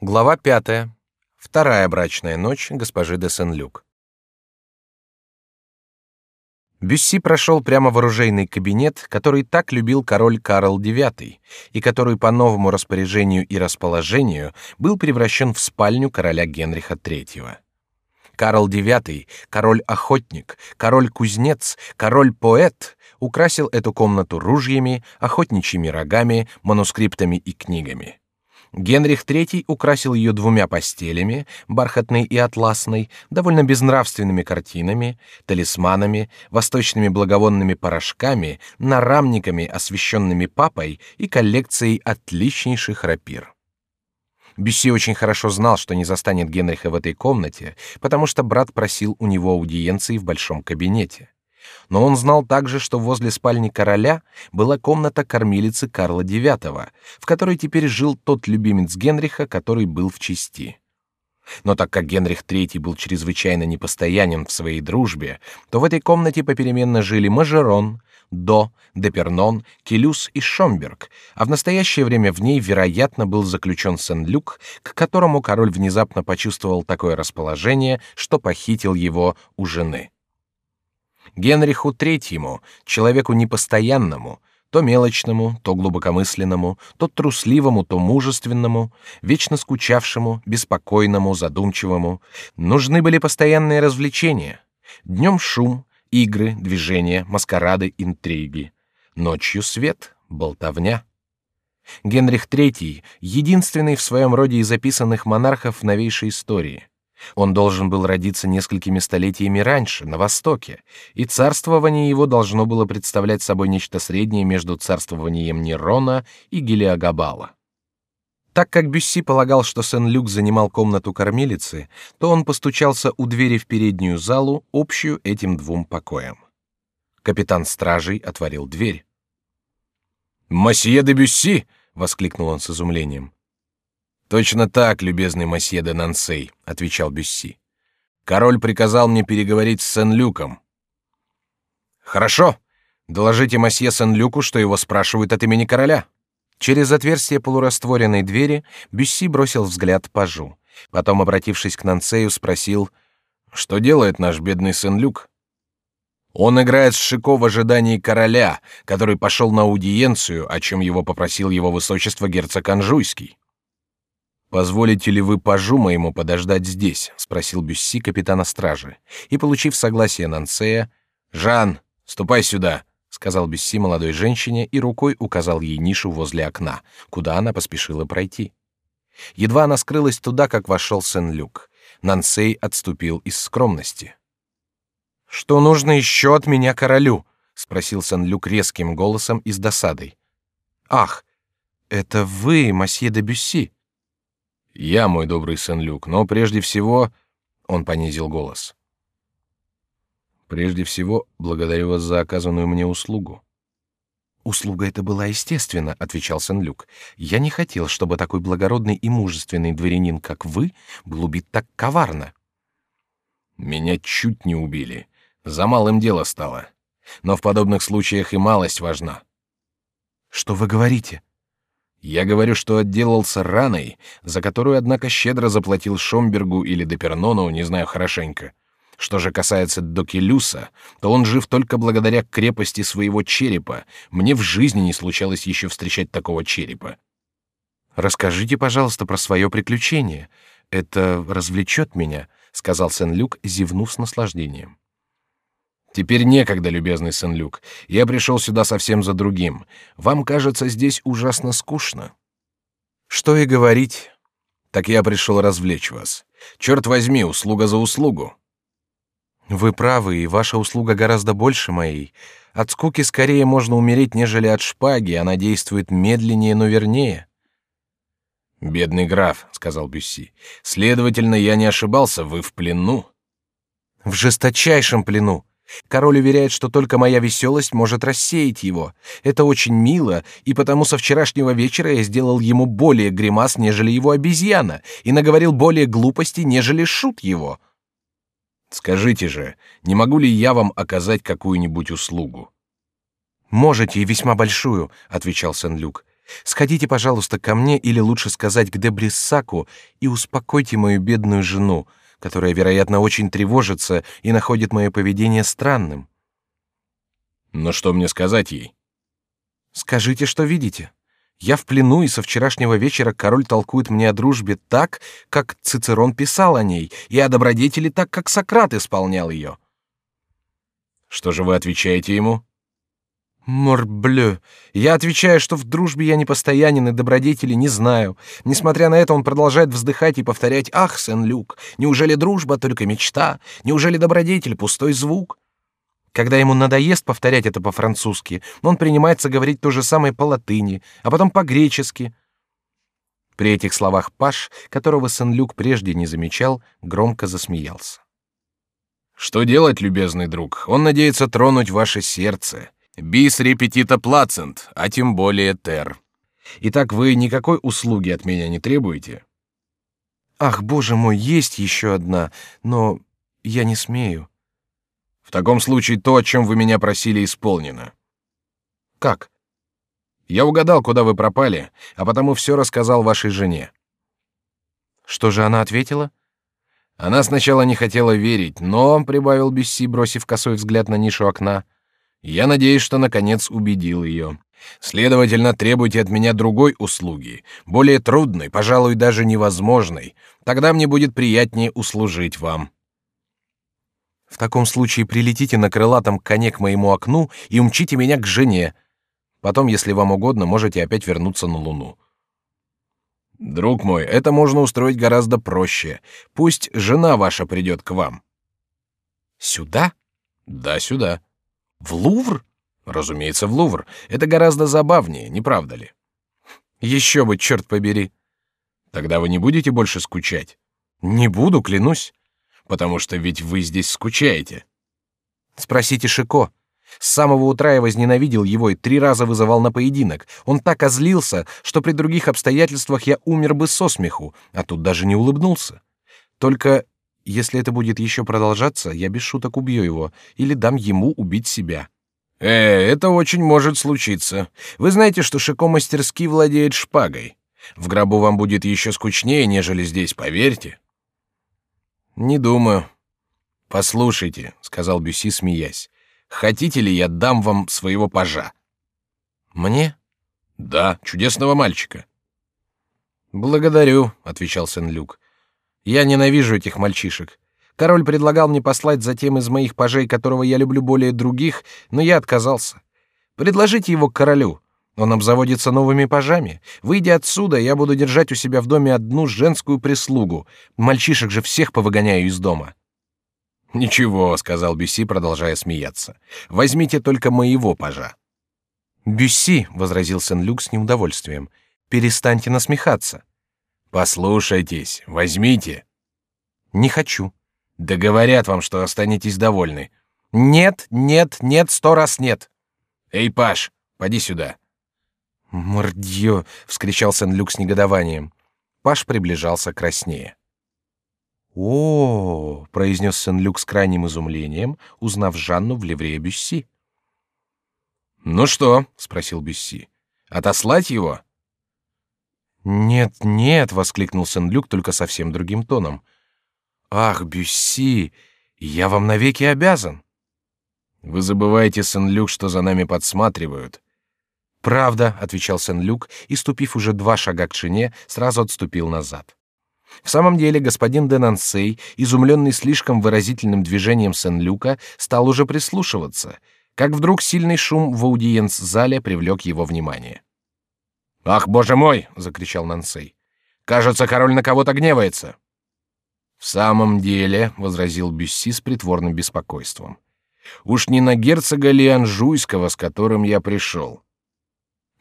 Глава пятая. Вторая брачная ночь госпожи де Сен-Люк. Бюсси прошел прямо в оружейный кабинет, который так любил король Карл IX, и который по новому распоряжению и расположению был превращен в спальню короля Генриха III. Карл IX, король-охотник, король-кузнец, король-поэт, украсил эту комнату ружьями, охотничьими рогами, манускриптами и книгами. Генрих III украсил ее двумя постелями, бархатной и атласной, довольно безнравственными картинами, талисманами, восточными благовонными порошками, нарамниками, освященными папой, и коллекцией отличнейших рапир. Бюсси очень хорошо знал, что не застанет Генриха в этой комнате, потому что брат просил у него аудиенции в большом кабинете. Но он знал также, что возле спальни короля была комната кормилицы Карла IX, в которой теперь жил тот любимец Генриха, который был в чести. Но так как Генрих III был чрезвычайно непостоянен в своей дружбе, то в этой комнате попеременно жили Мажерон, До, Депернон, Келюс и Шомберг, а в настоящее время в ней, вероятно, был заключен Сен-Люк, к которому король внезапно почувствовал такое расположение, что похитил его у жены. Генриху Третьему, человеку непостоянному, то мелочному, то глубокомысленному, то трусливому, то мужественному, вечно скучавшему, беспокойному, задумчивому, нужны были постоянные развлечения. Днем шум, игры, движения, маскарады, интриги. Ночью свет, болтовня. Генрих III — единственный в своем роде из записанных монархов в новейшей истории — он должен был родиться несколькими столетиями раньше, на Востоке, и царствование его должно было представлять собой нечто среднее между царствованием Нерона и Гелиогабала. Так как Бюсси полагал, что Сен-Люк занимал комнату кормилицы, то он постучался у двери в переднюю залу, общую этим двум покоям. Капитан стражей отворил дверь. «Мосье де Бюсси!» — воскликнул он с изумлением. Точно так, любезный месье де Нансей, отвечал Бюсси. Король приказал мне переговорить с Сен-Люком. Хорошо. Доложите месье Сен-Люку, что его спрашивают от имени короля. Через отверстие полурастворенной двери Бюсси бросил взгляд по Жу. Потом, обратившись к Нансею, спросил, что делает наш бедный Сен-Люк. Он играет с Шико в ожидании короля, который пошел на аудиенцию, о чем его попросил его высочество герцог Анжуйский. Позволите ли вы пажу моему подождать здесь? – спросил Бюсси капитана стражи. И получив согласие Нансея, Жан, ступай сюда, сказал Бюсси молодой женщине и рукой указал ей нишу возле окна, куда она поспешила пройти. Едва она скрылась туда, как вошел Сен-Люк. Нансей отступил из скромности. Что нужно еще от меня королю? спросил Сен-Люк резким голосом и с досадой. Ах, это вы, масье де Бюсси? Я, мой добрый сын Люк, но прежде всего, он понизил голос. Прежде всего, благодарю вас за оказанную мне услугу. Услуга эта была естественна, отвечал Сен-Люк. Я не хотел, чтобы такой благородный и мужественный дворянин, как вы, был убит так коварно. Меня чуть не убили. За малым дело стало. Но в подобных случаях и малость важна. Что вы говорите? Я говорю, что отделался раной, за которую, однако, щедро заплатил Шомбергу или Депернону, не знаю хорошенько. Что же касается Докелюса, то он жив только благодаря крепости своего черепа. Мне в жизни не случалось еще встречать такого черепа. Расскажите, пожалуйста, про свое приключение. Это развлечет меня, сказал Сен-Люк, зевнув с наслаждением. Теперь некогда, любезный сын Люк. Я пришел сюда совсем за другим. Вам кажется здесь ужасно скучно. Что и говорить. Так я пришел развлечь вас. Черт возьми, услуга за услугу. Вы правы, и ваша услуга гораздо больше моей. От скуки скорее можно умереть, нежели от шпаги. Она действует медленнее, но вернее. Бедный граф, сказал Бюсси. Следовательно, я не ошибался. Вы в плену. В жесточайшем плену. Король уверяет, что только моя веселость может рассеять его. Это очень мило, и потому со вчерашнего вечера я сделал ему более гримас, нежели его обезьяна, и наговорил более глупостей, нежели шут его. Скажите же, не могу ли я вам оказать какую-нибудь услугу? Можете и весьма большую, отвечал Сен-Люк. Сходите, пожалуйста, ко мне, или лучше сказать, к Дебриссаку, и успокойте мою бедную жену, которая, вероятно, очень тревожится и находит мое поведение странным. Но что мне сказать ей? Скажите, что видите. Я в плену, и со вчерашнего вечера король толкует мне о дружбе так, как Цицерон писал о ней, и о добродетели так, как Сократ исполнял ее. Что же вы отвечаете ему? Морблю. Я отвечаю, что в дружбе я не постоянен и добродетели не знаю. Несмотря на это, он продолжает вздыхать и повторять: "Ах, Сен-Люк, неужели дружба только мечта? Неужели добродетель пустой звук?" Когда ему надоест повторять это по-французски, он принимается говорить то же самое по латыни, а потом по-гречески. При этих словах Паш, которого Сен-Люк прежде не замечал, громко засмеялся. Что делать, любезный друг? Он надеется тронуть ваше сердце. Бис репетита плацент, а тем более тер. Итак, вы никакой услуги от меня не требуете? Ах, боже мой, есть еще одна, но я не смею. В таком случае то, о чем вы меня просили, исполнено. Как? Я угадал, куда вы пропали, а потому все рассказал вашей жене. Что же она ответила? Она сначала не хотела верить, но, прибавил Бесси, бросив косой взгляд на нишу окна, — я надеюсь, что наконец убедил ее. Следовательно, требуйте от меня другой услуги, более трудной, пожалуй, даже невозможной. Тогда мне будет приятнее услужить вам. В таком случае прилетите на крылатом коне к моему окну и умчите меня к жене. Потом, если вам угодно, можете опять вернуться на Луну. Друг мой, это можно устроить гораздо проще. Пусть жена ваша придет к вам. Сюда? Да, сюда. В Лувр? Разумеется, в Лувр. Это гораздо забавнее, не правда ли? Еще бы, черт побери. Тогда вы не будете больше скучать? Не буду, клянусь. Потому что ведь вы здесь скучаете. Спросите Шико. С самого утра я возненавидел его и три раза вызывал на поединок. Он так озлился, что при других обстоятельствах я умер бы со смеху, а тут даже не улыбнулся. Только если это будет еще продолжаться, я без шуток убью его или дам ему убить себя. Э, это очень может случиться. Вы знаете, что Шико мастерски владеет шпагой. В гробу вам будет еще скучнее, нежели здесь, поверьте. Не думаю. Послушайте, сказал Бюси, смеясь. Хотите ли я дам вам своего пажа? Мне? Да, чудесного мальчика. Благодарю, отвечал Сен-Люк. Я ненавижу этих мальчишек. Король предлагал мне послать за тем из моих пажей, которого я люблю более других, но я отказался. Предложите его королю. Он обзаводится новыми пажами. Выйдя отсюда, я буду держать у себя в доме одну женскую прислугу. Мальчишек же всех повыгоняю из дома. Ничего, сказал Бюси, продолжая смеяться. Возьмите только моего пажа. Бюси, возразил Сен-Люк с неудовольствием, перестаньте насмехаться. Послушайтесь, возьмите. Не хочу. Да говорят вам, что останетесь довольны. Нет, нет, нет, сто раз нет. Эй, Паш, поди сюда. Мордье! вскричал Сен-Люк с негодованием. Паш приближался краснее. О, произнес Сен-Люк с крайним изумлением, узнав Жанну в ливрее Бюсси. Ну что? спросил Бюсси. Отослать его? Нет, нет, воскликнул Сен-Люк только совсем другим тоном. Ах, Бюсси, я вам навеки обязан. Вы забываете, Сен-Люк, что за нами подсматривают. Правда, отвечал Сен-Люк и, ступив уже два шага к шине, сразу отступил назад. В самом деле господин де Нансей, изумленный слишком выразительным движением Сен-Люка, стал уже прислушиваться, как вдруг сильный шум в аудиенц-зале привлек его внимание. Ах, боже мой! закричал Нансей. Кажется, король на кого-то гневается. В самом деле, возразил Бюсси с притворным беспокойством. Уж не на герцога ли Анжуйского, с которым я пришел.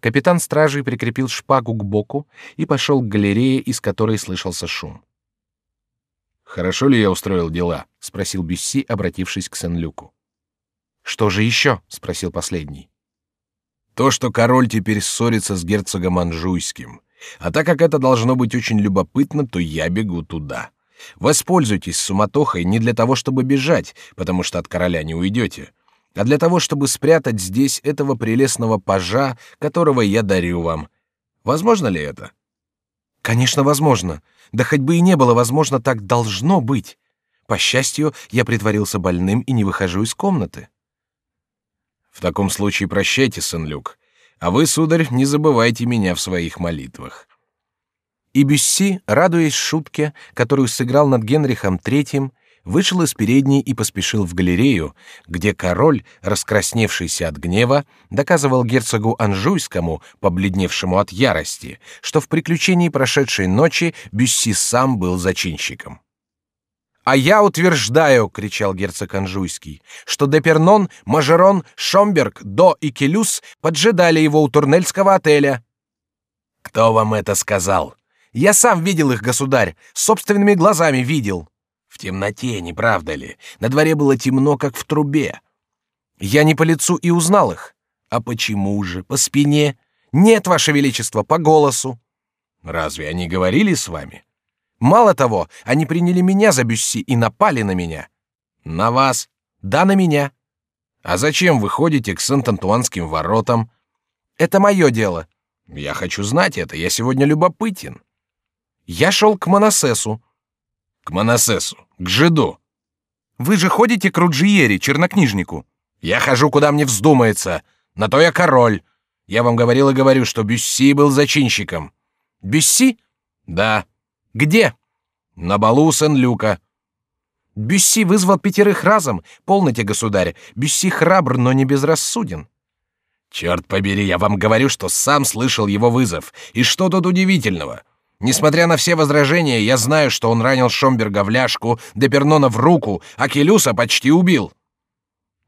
Капитан стражей прикрепил шпагу к боку и пошел к галерее, из которой слышался шум. Хорошо ли я устроил дела? спросил Бюсси, обратившись к Сен-Люку. Что же еще? спросил последний. То, что король теперь ссорится с герцогом Анжуйским. А так как это должно быть очень любопытно, то я бегу туда. Воспользуйтесь суматохой не для того, чтобы бежать, потому что от короля не уйдете, а для того, чтобы спрятать здесь этого прелестного пажа, которого я дарю вам. Возможно ли это? Конечно, возможно. Да хоть бы и не было возможно, так должно быть. По счастью, я притворился больным и не выхожу из комнаты. В таком случае прощайте, Сен-Люк. А вы, сударь, не забывайте меня в своих молитвах. И Бюсси, радуясь шутке, которую сыграл над Генрихом III, вышел из передней и поспешил в галерею, где король, раскрасневшийся от гнева, доказывал герцогу Анжуйскому, побледневшему от ярости, что в приключении прошедшей ночи Бюсси сам был зачинщиком. «А я утверждаю, — кричал герцог Анжуйский, — что Депернон, Мажерон, Шомберг, До и Келюс поджидали его у Турнельского отеля». «Кто вам это сказал?» Я сам видел их, государь, собственными глазами видел. В темноте, не правда ли? На дворе было темно, как в трубе. Я не по лицу и узнал их. А почему же? По спине? Нет, ваше величество, по голосу. Разве они говорили с вами? Мало того, они приняли меня за Бюсси и напали на меня. На вас? Да, на меня. А зачем вы ходите к Сент-Антуанским воротам? Это мое дело. Я хочу знать это, я сегодня любопытен. Я шел к Моносесу. К Моносесу, к Жиду. Вы же ходите к Руджиери, чернокнижнику. Я хожу, куда мне вздумается. На то я король. Я вам говорил и говорю, что Бюсси был зачинщиком. Бюсси? Да. Где? На балу Сен-Люка. Бюсси вызвал пятерых разом. Полноте, государь. Бюсси храбр, но не безрассуден. Черт побери, я вам говорю, что сам слышал его вызов. И что тут удивительного? Несмотря на все возражения, я знаю, что он ранил Шомберга в ляжку, Депернона в руку, а Келюса почти убил.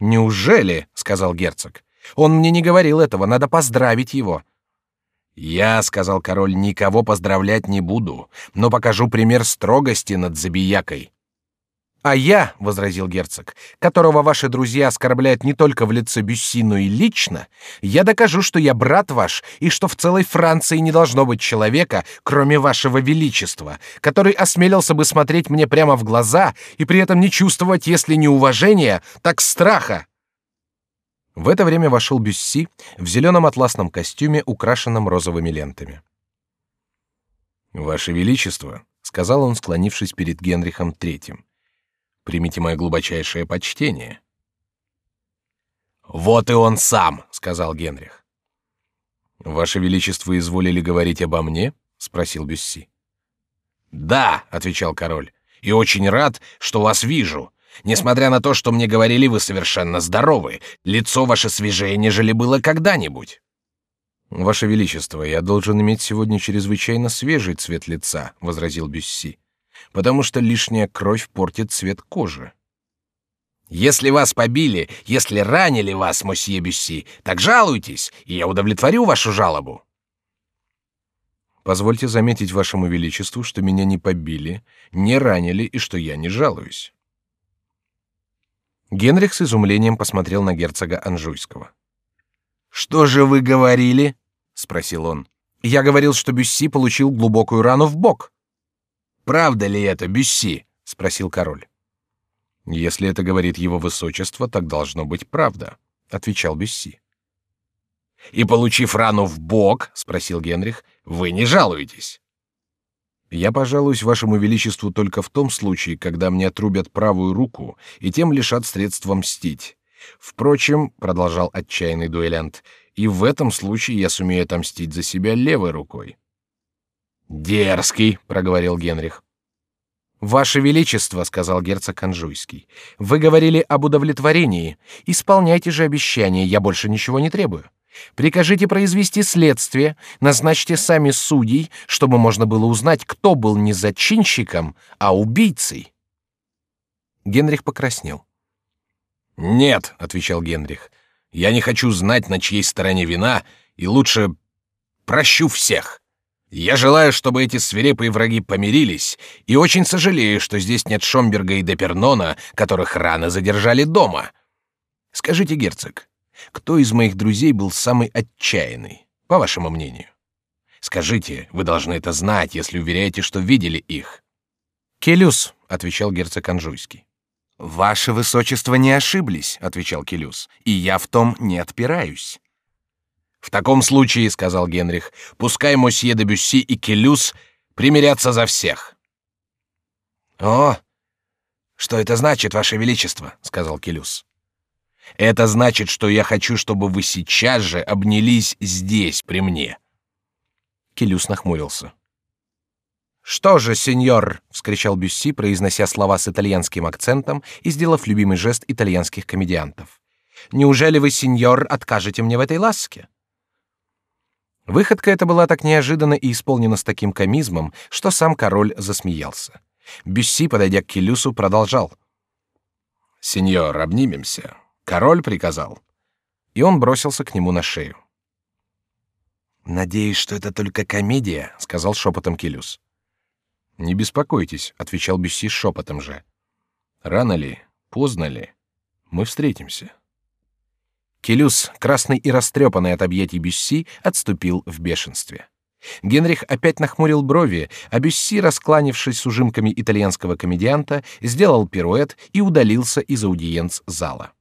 Неужели, сказал герцог. Он мне не говорил этого, надо поздравить его. Я, сказал король, никого поздравлять не буду, но покажу пример строгости над забиякой. А я, возразил герцог, которого ваши друзья оскорбляют не только в лице Бюсси, но и лично, я докажу, что я брат ваш и что в целой Франции не должно быть человека, кроме вашего величества, который осмелился бы смотреть мне прямо в глаза и при этом не чувствовать, если не уважения, так страха. В это время вошел Бюсси в зеленом атласном костюме, украшенном розовыми лентами. Ваше величество, сказал он, склонившись перед Генрихом Третьим Примите мое глубочайшее почтение. Вот и он сам, сказал Генрих. Ваше величество изволили говорить обо мне? спросил Бюсси. Да, отвечал король, и очень рад, что вас вижу. Несмотря на то, что мне говорили, вы совершенно здоровы. Лицо ваше свежее, нежели было когда-нибудь. Ваше величество, я должен иметь сегодня чрезвычайно свежий цвет лица, возразил Бюсси потому что лишняя кровь портит цвет кожи. Если вас побили, если ранили вас, мосье Бюсси, так жалуйтесь, и я удовлетворю вашу жалобу. Позвольте заметить вашему величеству, что меня не побили, не ранили и что я не жалуюсь. Генрих с изумлением посмотрел на герцога Анжуйского. Что же вы говорили? – спросил он. Я говорил, что Бюсси получил глубокую рану в бок. Правда ли это, Бюсси? спросил король. Если это говорит его высочество, так должно быть правда, отвечал Бюсси. И получив рану в бок, спросил Генрих, вы не жалуетесь? Я пожалуюсь вашему величеству только в том случае, когда мне отрубят правую руку и тем лишат средства мстить. Впрочем, продолжал отчаянный дуэлянт, и в этом случае я сумею отомстить за себя левой рукой. Дерзкий, проговорил Генрих. Ваше величество, сказал герцог Анжуйский, вы говорили об удовлетворении. Исполняйте же обещание, я больше ничего не требую. Прикажите произвести следствие, назначьте сами судей, чтобы можно было узнать, кто был не зачинщиком, а убийцей. Генрих покраснел. Нет, отвечал Генрих, я не хочу знать, на чьей стороне вина, и лучше прощу всех. Я желаю, чтобы эти свирепые враги помирились, и очень сожалею, что здесь нет Шомберга и Депернона, которых рано задержали дома. Скажите, герцог, кто из моих друзей был самый отчаянный, по вашему мнению? Скажите, вы должны это знать, если уверяете, что видели их. Келюс, отвечал герцог Анжуйский. Ваше высочество не ошиблись, отвечал Келюс, и я в том не отпираюсь. В таком случае, сказал Генрих, пускай мосье де Бюсси и Келюс примирятся за всех. О, что это значит, ваше величество, сказал Келюс. Это значит, что я хочу, чтобы вы сейчас же обнялись здесь при мне. Келюс нахмурился. Что же, сеньор, вскричал Бюсси, произнося слова с итальянским акцентом и сделав любимый жест итальянских комедиантов. Неужели вы, сеньор, откажете мне в этой ласке? Выходка эта была так неожиданна и исполнена с таким комизмом, что сам король засмеялся. Бюсси, подойдя к Келюсу, продолжал: "Сеньор, обнимемся. Король приказал". И он бросился к нему на шею. Надеюсь, что это только комедия, сказал шепотом Келюс. Не беспокойтесь, отвечал Бюсси шепотом же. Рано ли, поздно ли, мы встретимся. Келюс, красный и растрепанный от объятий Бюсси, отступил в бешенстве. Генрих опять нахмурил брови, а Бюсси, раскланившись с ужимками итальянского комедианта, сделал пируэт и удалился из аудиенц-зала.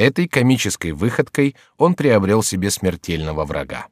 Этой комической выходкой он приобрел себе смертельного врага.